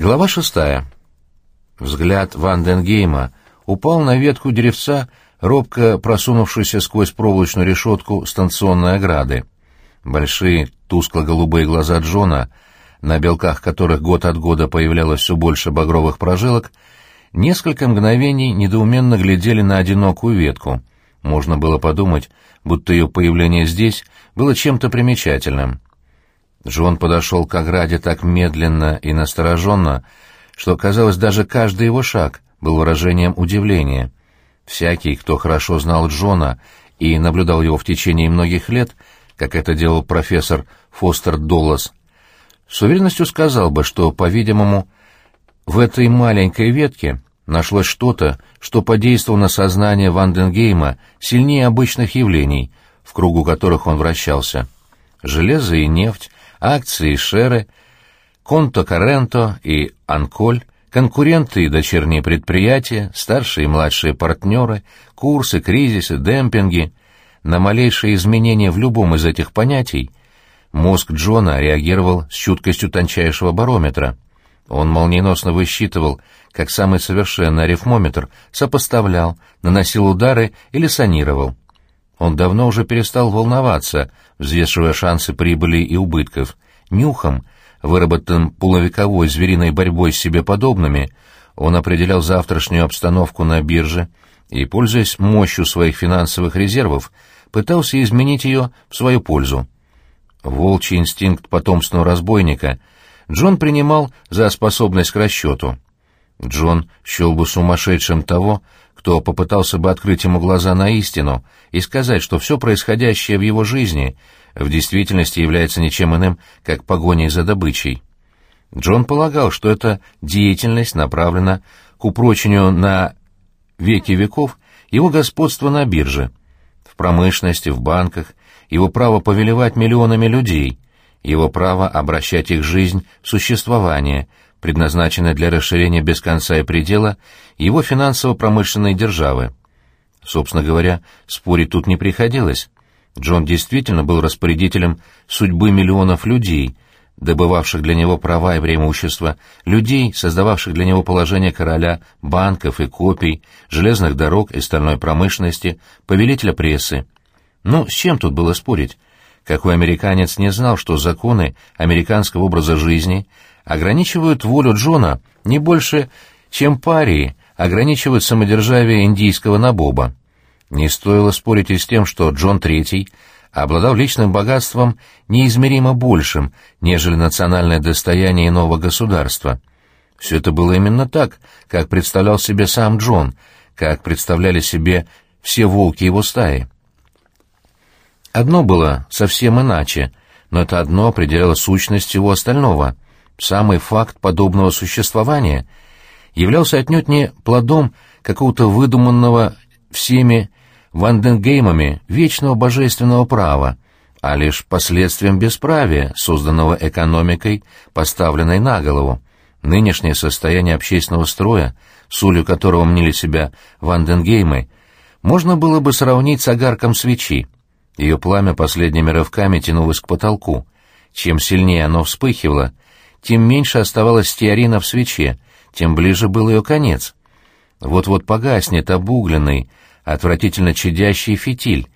Глава шестая. Взгляд Ванденгейма упал на ветку деревца, робко просунувшуюся сквозь проволочную решетку станционной ограды. Большие тускло-голубые глаза Джона, на белках которых год от года появлялось все больше багровых прожилок, несколько мгновений недоуменно глядели на одинокую ветку. Можно было подумать, будто ее появление здесь было чем-то примечательным. Джон подошел к ограде так медленно и настороженно, что, казалось, даже каждый его шаг был выражением удивления. Всякий, кто хорошо знал Джона и наблюдал его в течение многих лет, как это делал профессор Фостер Доллас, с уверенностью сказал бы, что, по-видимому, в этой маленькой ветке нашлось что-то, что подействовало на сознание Ванденгейма сильнее обычных явлений, в кругу которых он вращался. Железо и нефть, акции шеры, Конто Каренто и Анколь, конкуренты и дочерние предприятия, старшие и младшие партнеры, курсы, кризисы, демпинги. На малейшие изменения в любом из этих понятий мозг Джона реагировал с чуткостью тончайшего барометра. Он молниеносно высчитывал, как самый совершенный арифмометр, сопоставлял, наносил удары или санировал. Он давно уже перестал волноваться, взвешивая шансы прибыли и убытков. Нюхом, выработанным полувековой звериной борьбой с себе подобными, он определял завтрашнюю обстановку на бирже и, пользуясь мощью своих финансовых резервов, пытался изменить ее в свою пользу. Волчий инстинкт потомственного разбойника Джон принимал за способность к расчету. Джон счел бы сумасшедшим того, кто попытался бы открыть ему глаза на истину и сказать, что все происходящее в его жизни в действительности является ничем иным, как погоней за добычей. Джон полагал, что эта деятельность направлена к упрочению на веки веков его господства на бирже, в промышленности, в банках, его право повелевать миллионами людей, его право обращать их жизнь в существование, предназначенное для расширения без конца и предела его финансово-промышленной державы. Собственно говоря, спорить тут не приходилось. Джон действительно был распорядителем судьбы миллионов людей, добывавших для него права и преимущества, людей, создававших для него положение короля, банков и копий, железных дорог и стальной промышленности, повелителя прессы. Ну, с чем тут было спорить? Какой американец не знал, что законы американского образа жизни ограничивают волю Джона не больше, чем парии ограничивают самодержавие индийского набоба. Не стоило спорить и с тем, что Джон III обладал личным богатством неизмеримо большим, нежели национальное достояние иного государства. Все это было именно так, как представлял себе сам Джон, как представляли себе все волки его стаи. Одно было совсем иначе, но это одно определяло сущность всего остального. Самый факт подобного существования являлся отнюдь не плодом какого-то выдуманного всеми Ванденгеймами вечного божественного права, а лишь последствием бесправия, созданного экономикой, поставленной на голову. Нынешнее состояние общественного строя, сулью которого мнили себя Ванденгеймы, можно было бы сравнить с огарком свечи. Ее пламя последними рывками тянулось к потолку. Чем сильнее оно вспыхивало, тем меньше оставалось стеарина в свече, тем ближе был ее конец. Вот-вот погаснет обугленный, отвратительно чадящий фитиль.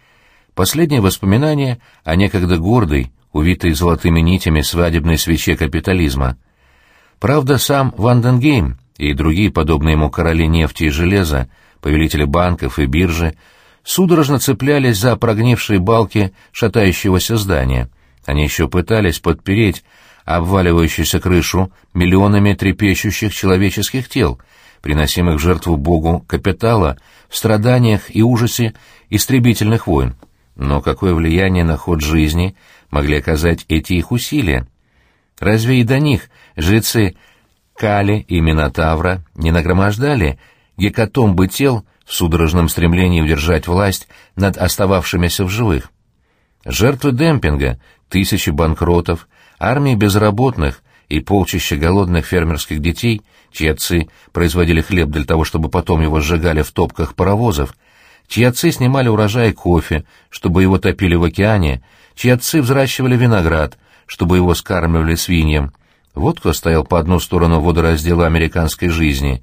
Последнее воспоминание о некогда гордой, увитой золотыми нитями свадебной свече капитализма. Правда, сам Ванденгейм и другие подобные ему короли нефти и железа, повелители банков и биржи, судорожно цеплялись за прогнившие балки шатающегося здания. Они еще пытались подпереть обваливающуюся крышу миллионами трепещущих человеческих тел — приносимых в жертву Богу капитала в страданиях и ужасе истребительных войн. Но какое влияние на ход жизни могли оказать эти их усилия? Разве и до них жрецы Кали и Минотавра не нагромождали гекатомбы тел в судорожном стремлении удержать власть над остававшимися в живых? Жертвы демпинга, тысячи банкротов, армии безработных и полчища голодных фермерских детей — чьи отцы производили хлеб для того, чтобы потом его сжигали в топках паровозов, чьи отцы снимали урожай кофе, чтобы его топили в океане, чьи отцы взращивали виноград, чтобы его скармливали свиньям, Вот кто стоял по одну сторону водораздела американской жизни.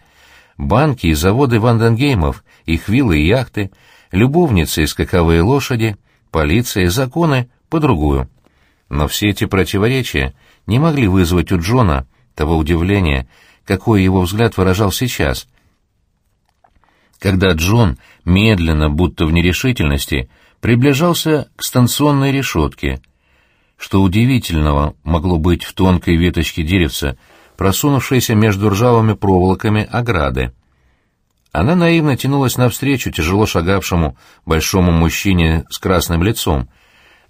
Банки и заводы Ванденгеймов, их виллы и яхты, любовницы и скаковые лошади, полиция и законы по другую. Но все эти противоречия не могли вызвать у Джона того удивления, какой его взгляд выражал сейчас, когда Джон медленно, будто в нерешительности, приближался к станционной решетке. Что удивительного могло быть в тонкой веточке деревца, просунувшейся между ржавыми проволоками ограды? Она наивно тянулась навстречу тяжело шагавшему большому мужчине с красным лицом.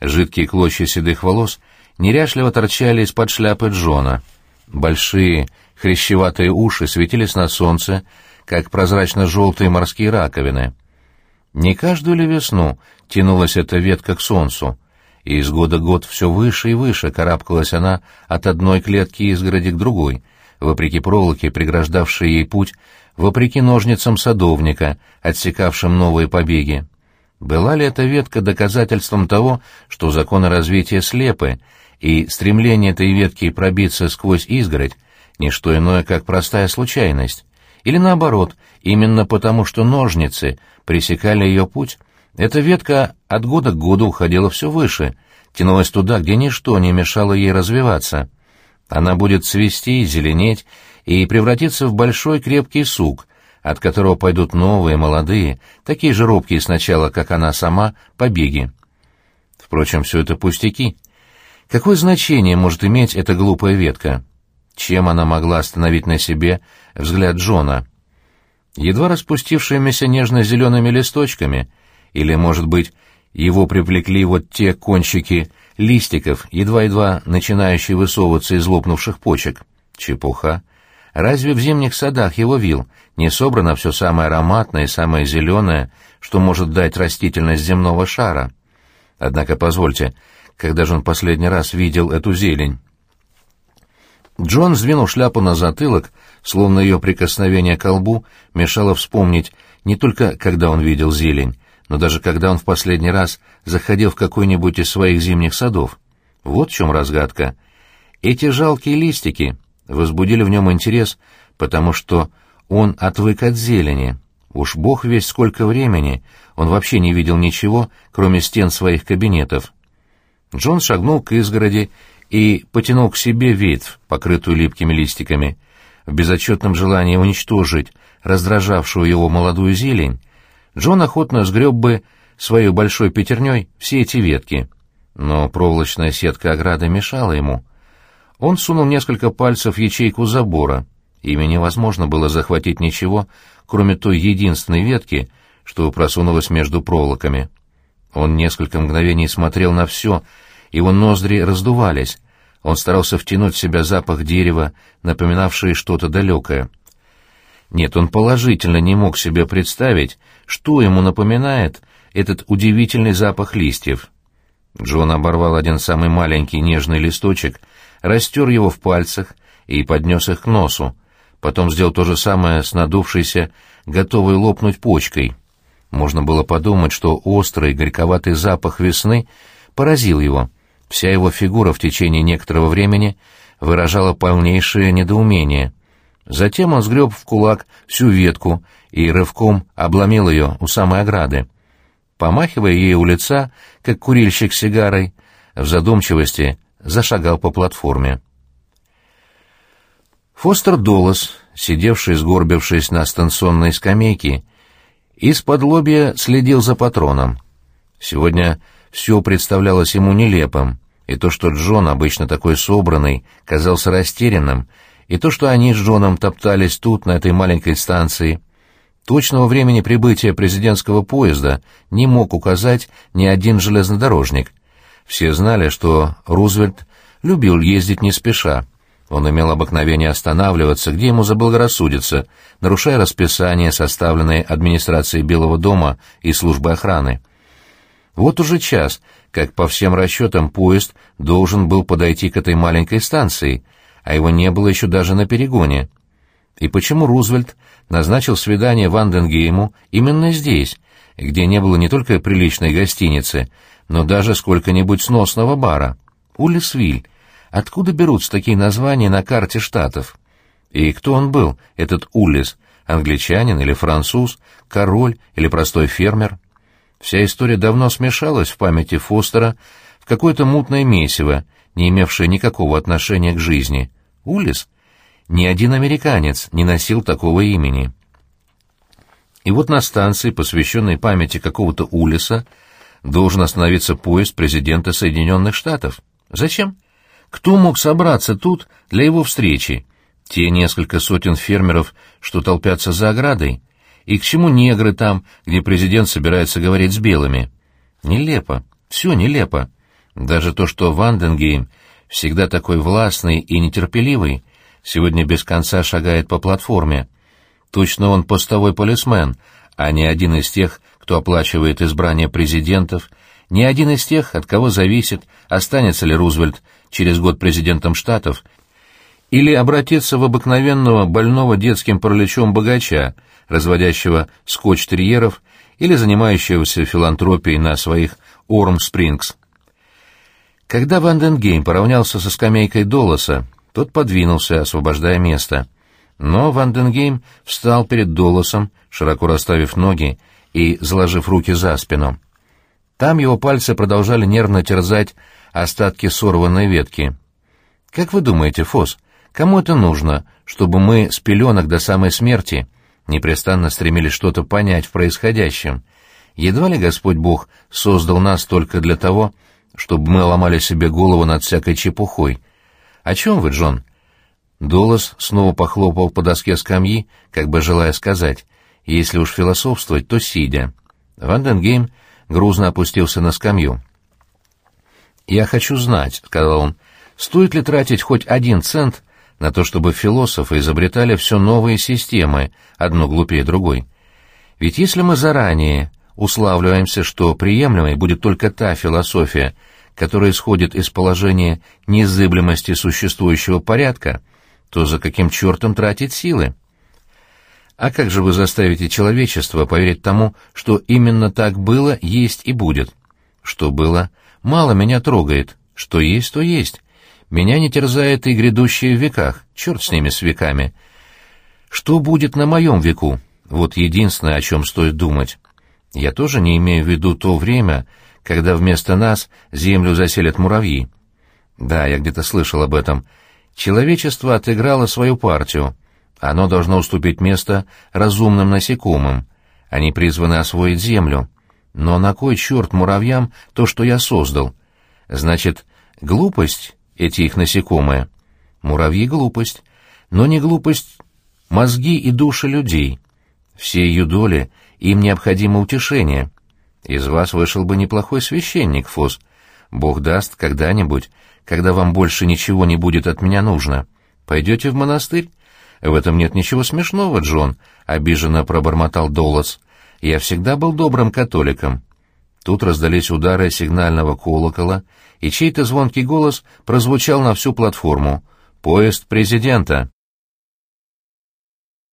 Жидкие клочья седых волос неряшливо торчали из-под шляпы Джона. Большие, хрящеватые уши светились на солнце, как прозрачно-желтые морские раковины. Не каждую ли весну тянулась эта ветка к солнцу, и из года год все выше и выше карабкалась она от одной клетки изгороди к другой, вопреки проволоке, преграждавшей ей путь, вопреки ножницам садовника, отсекавшим новые побеги. Была ли эта ветка доказательством того, что законы развития слепы, и стремление этой ветки пробиться сквозь изгородь — не что иное, как простая случайность? Или наоборот, именно потому что ножницы пресекали ее путь, эта ветка от года к году уходила все выше, тянулась туда, где ничто не мешало ей развиваться. Она будет цвести, зеленеть и превратиться в большой крепкий сук, от которого пойдут новые, молодые, такие же робкие сначала, как она сама, побеги. Впрочем, все это пустяки. Какое значение может иметь эта глупая ветка? Чем она могла остановить на себе взгляд Джона? Едва распустившимися нежно-зелеными листочками, или, может быть, его привлекли вот те кончики листиков, едва-едва начинающие высовываться из лопнувших почек. Чепуха. Разве в зимних садах его вил не собрано все самое ароматное и самое зеленое, что может дать растительность земного шара? Однако, позвольте, когда же он последний раз видел эту зелень? Джон сдвинул шляпу на затылок, словно ее прикосновение к колбу мешало вспомнить не только, когда он видел зелень, но даже когда он в последний раз заходил в какой-нибудь из своих зимних садов. Вот в чем разгадка. Эти жалкие листики возбудили в нем интерес, потому что он отвык от зелени. Уж бог весь сколько времени, он вообще не видел ничего, кроме стен своих кабинетов. Джон шагнул к изгороди и потянул к себе ветвь, покрытую липкими листиками. В безотчетном желании уничтожить раздражавшую его молодую зелень, Джон охотно сгреб бы своей большой пятерней все эти ветки. Но проволочная сетка ограды мешала ему. Он сунул несколько пальцев в ячейку забора. Ими невозможно было захватить ничего, кроме той единственной ветки, что просунулась между проволоками. Он несколько мгновений смотрел на все, его ноздри раздувались. Он старался втянуть в себя запах дерева, напоминавший что-то далекое. Нет, он положительно не мог себе представить, что ему напоминает этот удивительный запах листьев. Джон оборвал один самый маленький нежный листочек, растер его в пальцах и поднес их к носу. Потом сделал то же самое с надувшейся, готовой лопнуть почкой. Можно было подумать, что острый, горьковатый запах весны поразил его — Вся его фигура в течение некоторого времени выражала полнейшее недоумение. Затем он сгреб в кулак всю ветку и рывком обломил ее у самой ограды. Помахивая ей у лица, как курильщик сигарой, в задумчивости зашагал по платформе. Фостер Долос, сидевший, сгорбившись на станционной скамейке, из-под лобья следил за патроном. Сегодня все представлялось ему нелепым, и то, что Джон, обычно такой собранный, казался растерянным, и то, что они с Джоном топтались тут, на этой маленькой станции. Точного времени прибытия президентского поезда не мог указать ни один железнодорожник. Все знали, что Рузвельт любил ездить не спеша. Он имел обыкновение останавливаться, где ему заблагорассудится, нарушая расписание, составленное администрацией Белого дома и службой охраны. Вот уже час, как по всем расчетам поезд должен был подойти к этой маленькой станции, а его не было еще даже на перегоне. И почему Рузвельт назначил свидание Ванденгейму именно здесь, где не было не только приличной гостиницы, но даже сколько-нибудь сносного бара? Улисвиль. Откуда берутся такие названия на карте штатов? И кто он был, этот Уллис? Англичанин или француз? Король или простой фермер? Вся история давно смешалась в памяти Фостера в какое-то мутное месиво, не имевшее никакого отношения к жизни. Уллис? Ни один американец не носил такого имени. И вот на станции, посвященной памяти какого-то Улиса, должен остановиться поезд президента Соединенных Штатов. Зачем? Кто мог собраться тут для его встречи? Те несколько сотен фермеров, что толпятся за оградой? И к чему негры там, где президент собирается говорить с белыми? Нелепо. Все нелепо. Даже то, что Ванденгейм, всегда такой властный и нетерпеливый, сегодня без конца шагает по платформе. Точно он постовой полисмен, а не один из тех, кто оплачивает избрание президентов, не один из тех, от кого зависит, останется ли Рузвельт через год президентом Штатов или обратиться в обыкновенного больного детским параличом богача, разводящего скотч-терьеров или занимающегося филантропией на своих Уорм-Спрингс. Когда Ванденгейм поравнялся со скамейкой Долласа, тот подвинулся, освобождая место. Но Ванденгейм встал перед Долласом, широко расставив ноги и заложив руки за спину. Там его пальцы продолжали нервно терзать остатки сорванной ветки. «Как вы думаете, Фос, кому это нужно, чтобы мы с пеленок до самой смерти непрестанно стремились что-то понять в происходящем? Едва ли Господь Бог создал нас только для того, чтобы мы ломали себе голову над всякой чепухой? О чем вы, Джон?» Долос снова похлопал по доске скамьи, как бы желая сказать, «Если уж философствовать, то сидя». Ванденгейм грузно опустился на скамью. «Я хочу знать», — сказал он, — «стоит ли тратить хоть один цент на то, чтобы философы изобретали все новые системы, одну глупее другой? Ведь если мы заранее уславливаемся, что приемлемой будет только та философия, которая исходит из положения незыблемости существующего порядка, то за каким чертом тратить силы? А как же вы заставите человечество поверить тому, что именно так было, есть и будет? Что было, мало меня трогает. Что есть, то есть. Меня не терзает и грядущие в веках. Черт с ними, с веками. Что будет на моем веку? Вот единственное, о чем стоит думать. Я тоже не имею в виду то время, когда вместо нас землю заселят муравьи. Да, я где-то слышал об этом. Человечество отыграло свою партию. Оно должно уступить место разумным насекомым. Они призваны освоить землю. Но на кой черт муравьям то, что я создал? Значит, глупость эти их насекомые? Муравьи — глупость. Но не глупость мозги и души людей. Все ее доли, им необходимо утешение. Из вас вышел бы неплохой священник, Фос. Бог даст когда-нибудь, когда вам больше ничего не будет от меня нужно. Пойдете в монастырь? «В этом нет ничего смешного, Джон», — обиженно пробормотал Доллас. «Я всегда был добрым католиком». Тут раздались удары сигнального колокола, и чей-то звонкий голос прозвучал на всю платформу. «Поезд президента».